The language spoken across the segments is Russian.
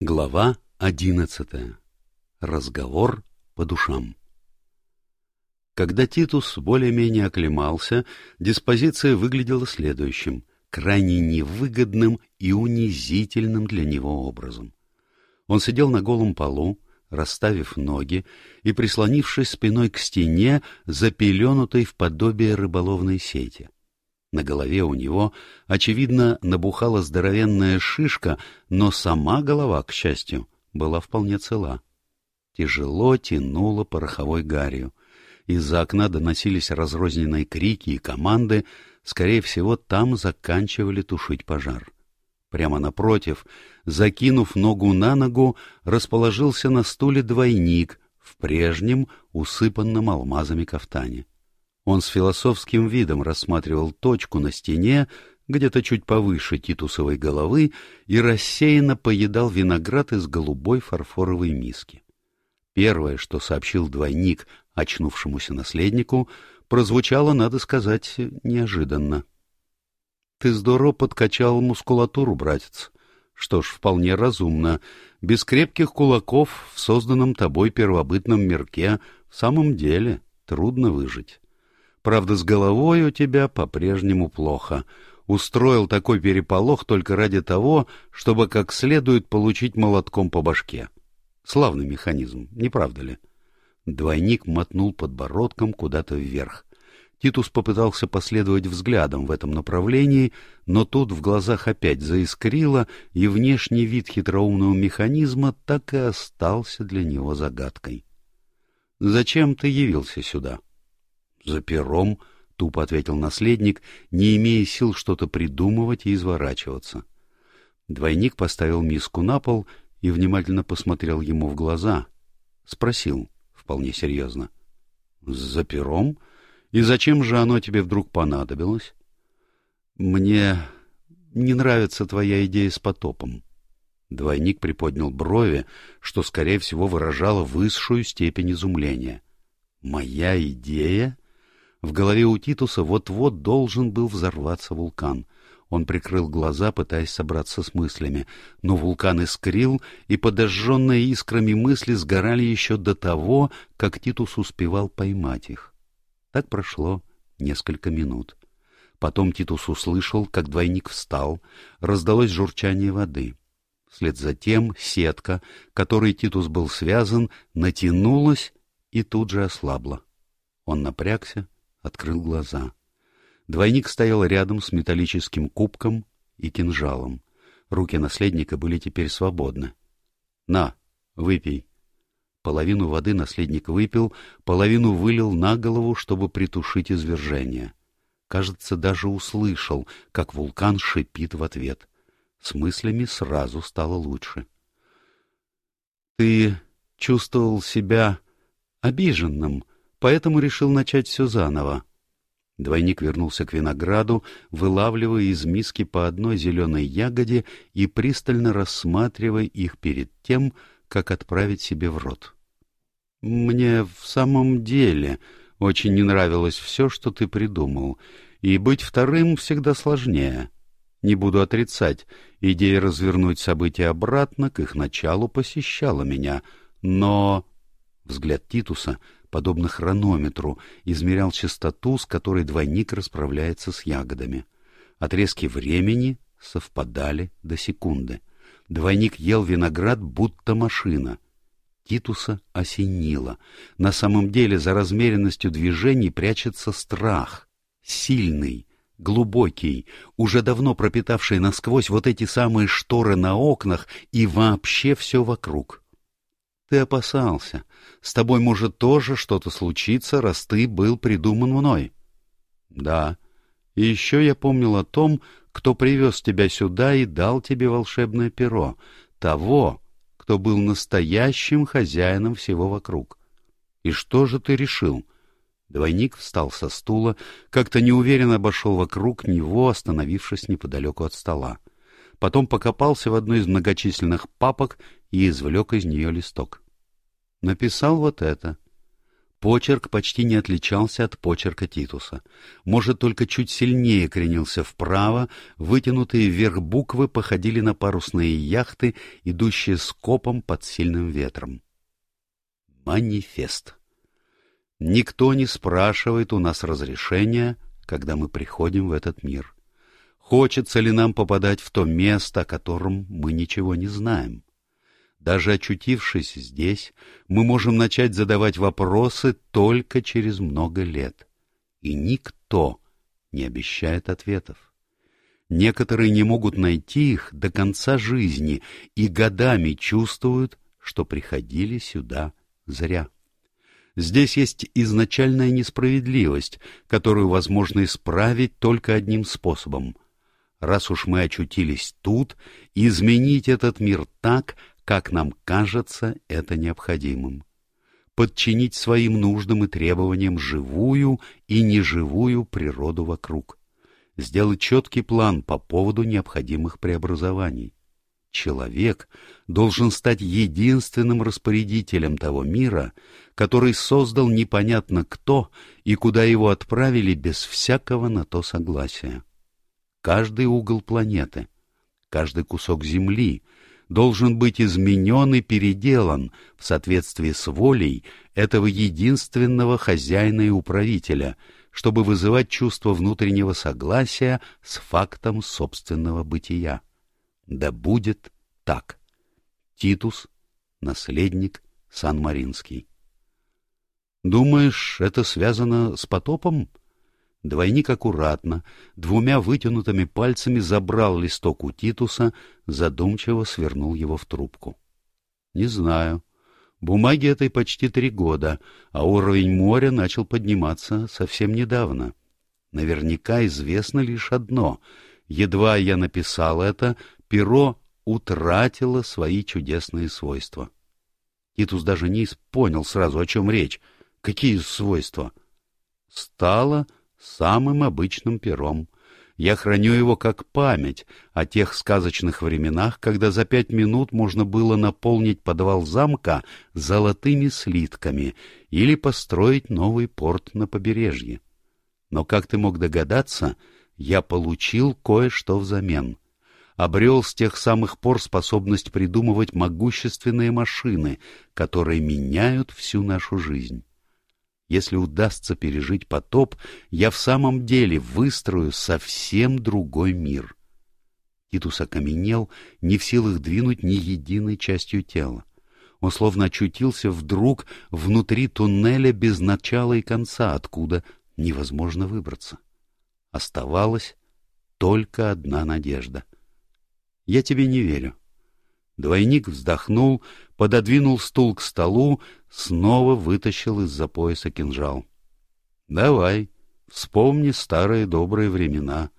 Глава одиннадцатая. Разговор по душам. Когда Титус более-менее оклемался, диспозиция выглядела следующим, крайне невыгодным и унизительным для него образом. Он сидел на голом полу, расставив ноги и прислонившись спиной к стене, запеленутой в подобие рыболовной сети. На голове у него, очевидно, набухала здоровенная шишка, но сама голова, к счастью, была вполне цела. Тяжело тянуло пороховой гарью. Из-за окна доносились разрозненные крики и команды, скорее всего, там заканчивали тушить пожар. Прямо напротив, закинув ногу на ногу, расположился на стуле двойник в прежнем, усыпанном алмазами кафтане. Он с философским видом рассматривал точку на стене, где-то чуть повыше титусовой головы, и рассеянно поедал виноград из голубой фарфоровой миски. Первое, что сообщил двойник очнувшемуся наследнику, прозвучало, надо сказать, неожиданно. — Ты здорово подкачал мускулатуру, братец. Что ж, вполне разумно. Без крепких кулаков в созданном тобой первобытном мирке в самом деле трудно выжить. Правда, с головой у тебя по-прежнему плохо. Устроил такой переполох только ради того, чтобы как следует получить молотком по башке. Славный механизм, не правда ли? Двойник мотнул подбородком куда-то вверх. Титус попытался последовать взглядом в этом направлении, но тут в глазах опять заискрило, и внешний вид хитроумного механизма так и остался для него загадкой. «Зачем ты явился сюда?» «За пером», — тупо ответил наследник, не имея сил что-то придумывать и изворачиваться. Двойник поставил миску на пол и внимательно посмотрел ему в глаза. Спросил, вполне серьезно. «За пером? И зачем же оно тебе вдруг понадобилось?» «Мне не нравится твоя идея с потопом». Двойник приподнял брови, что, скорее всего, выражало высшую степень изумления. «Моя идея?» В голове у Титуса вот-вот должен был взорваться вулкан. Он прикрыл глаза, пытаясь собраться с мыслями, но вулкан искрил, и подожженные искрами мысли сгорали еще до того, как Титус успевал поймать их. Так прошло несколько минут. Потом Титус услышал, как двойник встал, раздалось журчание воды. Вслед за тем сетка, которой Титус был связан, натянулась и тут же ослабла. Он напрягся, открыл глаза. Двойник стоял рядом с металлическим кубком и кинжалом. Руки наследника были теперь свободны. — На, выпей. Половину воды наследник выпил, половину вылил на голову, чтобы притушить извержение. Кажется, даже услышал, как вулкан шипит в ответ. С мыслями сразу стало лучше. — Ты чувствовал себя обиженным, поэтому решил начать все заново. Двойник вернулся к винограду, вылавливая из миски по одной зеленой ягоде и пристально рассматривая их перед тем, как отправить себе в рот. — Мне в самом деле очень не нравилось все, что ты придумал, и быть вторым всегда сложнее. Не буду отрицать, идея развернуть события обратно к их началу посещала меня, но... Взгляд Титуса подобно хронометру, измерял частоту, с которой двойник расправляется с ягодами. Отрезки времени совпадали до секунды. Двойник ел виноград, будто машина. Титуса осенило. На самом деле за размеренностью движений прячется страх. Сильный, глубокий, уже давно пропитавший насквозь вот эти самые шторы на окнах и вообще все вокруг. Ты опасался. С тобой может тоже что-то случиться, раз ты был придуман мной. Да. И еще я помнил о том, кто привез тебя сюда и дал тебе волшебное перо. Того, кто был настоящим хозяином всего вокруг. И что же ты решил? Двойник встал со стула, как-то неуверенно обошел вокруг него, остановившись неподалеку от стола. Потом покопался в одной из многочисленных папок и извлек из нее листок. Написал вот это. Почерк почти не отличался от почерка Титуса. Может, только чуть сильнее кренился вправо, вытянутые вверх буквы походили на парусные яхты, идущие скопом под сильным ветром. Манифест. Никто не спрашивает у нас разрешения, когда мы приходим в этот мир. Хочется ли нам попадать в то место, о котором мы ничего не знаем? Даже очутившись здесь, мы можем начать задавать вопросы только через много лет. И никто не обещает ответов. Некоторые не могут найти их до конца жизни и годами чувствуют, что приходили сюда зря. Здесь есть изначальная несправедливость, которую возможно исправить только одним способом. Раз уж мы очутились тут, изменить этот мир так, как нам кажется это необходимым. Подчинить своим нуждам и требованиям живую и неживую природу вокруг. Сделать четкий план по поводу необходимых преобразований. Человек должен стать единственным распорядителем того мира, который создал непонятно кто и куда его отправили без всякого на то согласия. Каждый угол планеты, каждый кусок земли — должен быть изменен и переделан в соответствии с волей этого единственного хозяина и управителя, чтобы вызывать чувство внутреннего согласия с фактом собственного бытия. Да будет так. Титус, наследник Сан-Маринский. Думаешь, это связано с потопом? Двойник аккуратно, двумя вытянутыми пальцами забрал листок у Титуса, задумчиво свернул его в трубку. — Не знаю. Бумаге этой почти три года, а уровень моря начал подниматься совсем недавно. Наверняка известно лишь одно. Едва я написал это, перо утратило свои чудесные свойства. Титус даже не понял сразу, о чем речь. Какие свойства? Стало самым обычным пером. Я храню его как память о тех сказочных временах, когда за пять минут можно было наполнить подвал замка золотыми слитками или построить новый порт на побережье. Но, как ты мог догадаться, я получил кое-что взамен. Обрел с тех самых пор способность придумывать могущественные машины, которые меняют всю нашу жизнь. Если удастся пережить потоп, я в самом деле выстрою совсем другой мир. Титус окаменел, не в силах двинуть ни единой частью тела. Он словно очутился вдруг внутри туннеля без начала и конца, откуда невозможно выбраться. Оставалась только одна надежда. Я тебе не верю. Двойник вздохнул, пододвинул стул к столу, снова вытащил из-за пояса кинжал. — Давай, вспомни старые добрые времена.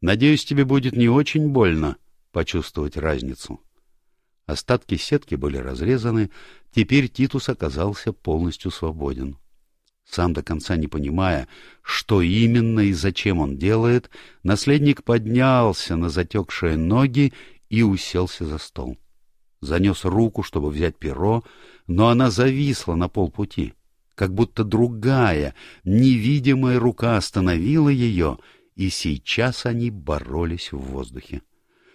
Надеюсь, тебе будет не очень больно почувствовать разницу. Остатки сетки были разрезаны, теперь Титус оказался полностью свободен. Сам до конца не понимая, что именно и зачем он делает, наследник поднялся на затекшие ноги и уселся за стол. — занес руку, чтобы взять перо, но она зависла на полпути, как будто другая, невидимая рука остановила ее, и сейчас они боролись в воздухе.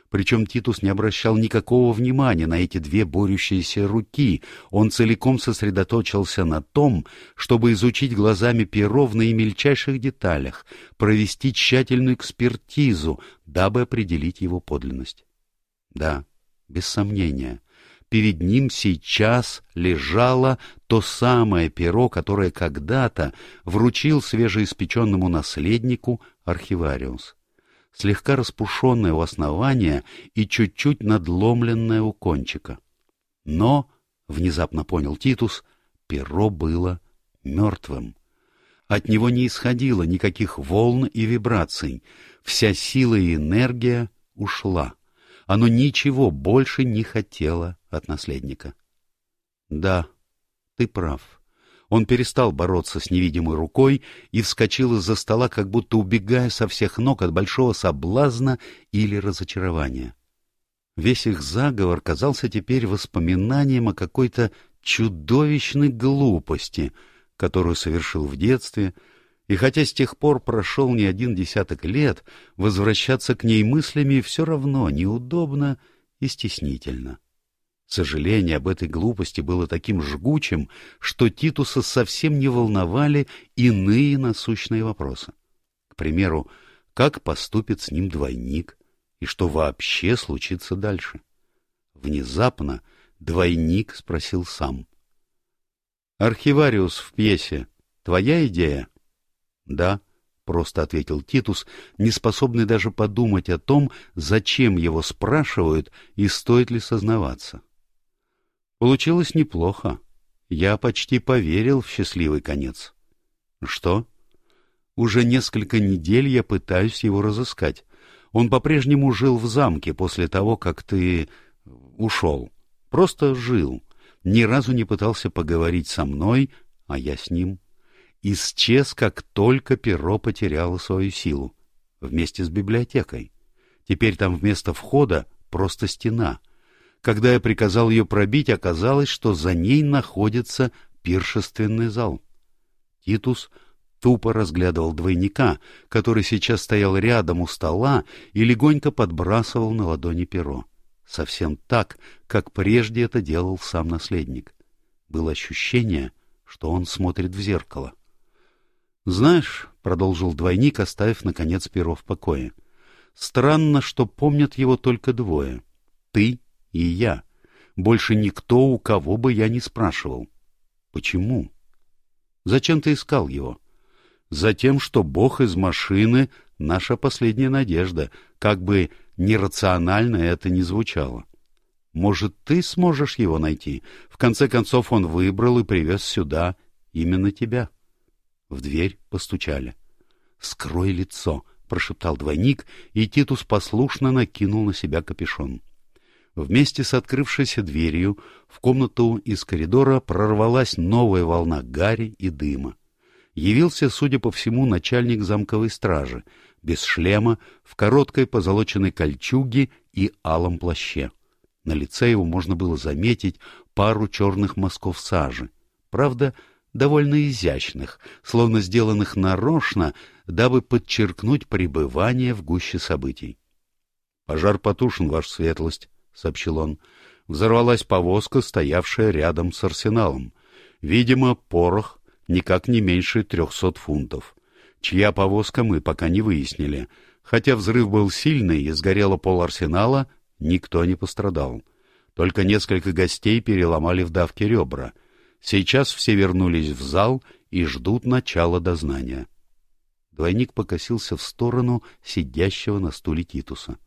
Причем Титус не обращал никакого внимания на эти две борющиеся руки. Он целиком сосредоточился на том, чтобы изучить глазами перо в наимельчайших деталях, провести тщательную экспертизу, дабы определить его подлинность. Да, без сомнения, перед ним сейчас лежало то самое перо, которое когда-то вручил свежеиспеченному наследнику архивариус. Слегка распушенное у основания и чуть-чуть надломленное у кончика. Но, внезапно понял Титус, перо было мертвым. От него не исходило никаких волн и вибраций, вся сила и энергия ушла. Оно ничего больше не хотело от наследника. Да, ты прав. Он перестал бороться с невидимой рукой и вскочил из-за стола, как будто убегая со всех ног от большого соблазна или разочарования. Весь их заговор казался теперь воспоминанием о какой-то чудовищной глупости, которую совершил в детстве, и хотя с тех пор прошел не один десяток лет, возвращаться к ней мыслями все равно неудобно и стеснительно. Сожаление об этой глупости было таким жгучим, что Титуса совсем не волновали иные насущные вопросы. К примеру, как поступит с ним двойник и что вообще случится дальше. Внезапно двойник спросил сам. «Архивариус в пьесе — твоя идея?» «Да», — просто ответил Титус, не способный даже подумать о том, зачем его спрашивают и стоит ли сознаваться. Получилось неплохо. Я почти поверил в счастливый конец. Что? Уже несколько недель я пытаюсь его разыскать. Он по-прежнему жил в замке после того, как ты ушел. Просто жил. Ни разу не пытался поговорить со мной, а я с ним. Исчез, как только перо потеряло свою силу. Вместе с библиотекой. Теперь там вместо входа просто стена — когда я приказал ее пробить, оказалось, что за ней находится пиршественный зал. Титус тупо разглядывал двойника, который сейчас стоял рядом у стола и легонько подбрасывал на ладони перо. Совсем так, как прежде это делал сам наследник. Было ощущение, что он смотрит в зеркало. «Знаешь», — продолжил двойник, оставив, наконец, перо в покое, — «странно, что помнят его только двое — ты и я. Больше никто, у кого бы я не спрашивал. Почему? Зачем ты искал его? Затем, что Бог из машины — наша последняя надежда, как бы нерационально это ни звучало. Может, ты сможешь его найти? В конце концов, он выбрал и привез сюда именно тебя. В дверь постучали. «Скрой лицо!» — прошептал двойник, и Титус послушно накинул на себя капюшон. Вместе с открывшейся дверью в комнату из коридора прорвалась новая волна гари и дыма. Явился, судя по всему, начальник замковой стражи, без шлема, в короткой позолоченной кольчуге и алом плаще. На лице его можно было заметить пару черных мазков сажи. Правда, довольно изящных, словно сделанных нарочно, дабы подчеркнуть пребывание в гуще событий. — Пожар потушен, ваша светлость, — сообщил он. Взорвалась повозка, стоявшая рядом с арсеналом. Видимо, порох никак не меньше трехсот фунтов. Чья повозка, мы пока не выяснили. Хотя взрыв был сильный и сгорело пол арсенала, никто не пострадал. Только несколько гостей переломали в давке ребра. Сейчас все вернулись в зал и ждут начала дознания. Двойник покосился в сторону сидящего на стуле Титуса.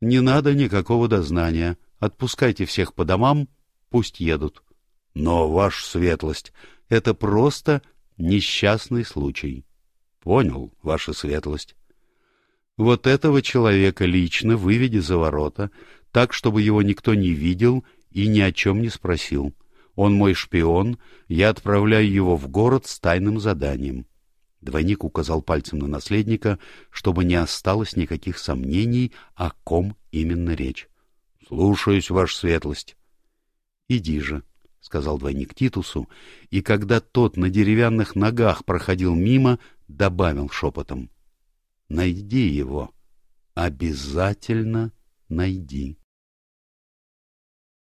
Не надо никакого дознания. Отпускайте всех по домам, пусть едут. Но, ваша светлость, это просто несчастный случай. Понял, ваша светлость. Вот этого человека лично выведи за ворота, так, чтобы его никто не видел и ни о чем не спросил. Он мой шпион, я отправляю его в город с тайным заданием. Двойник указал пальцем на наследника, чтобы не осталось никаких сомнений, о ком именно речь. — Слушаюсь, ваша светлость. — Иди же, — сказал двойник Титусу, и когда тот на деревянных ногах проходил мимо, добавил шепотом. — Найди его. Обязательно найди.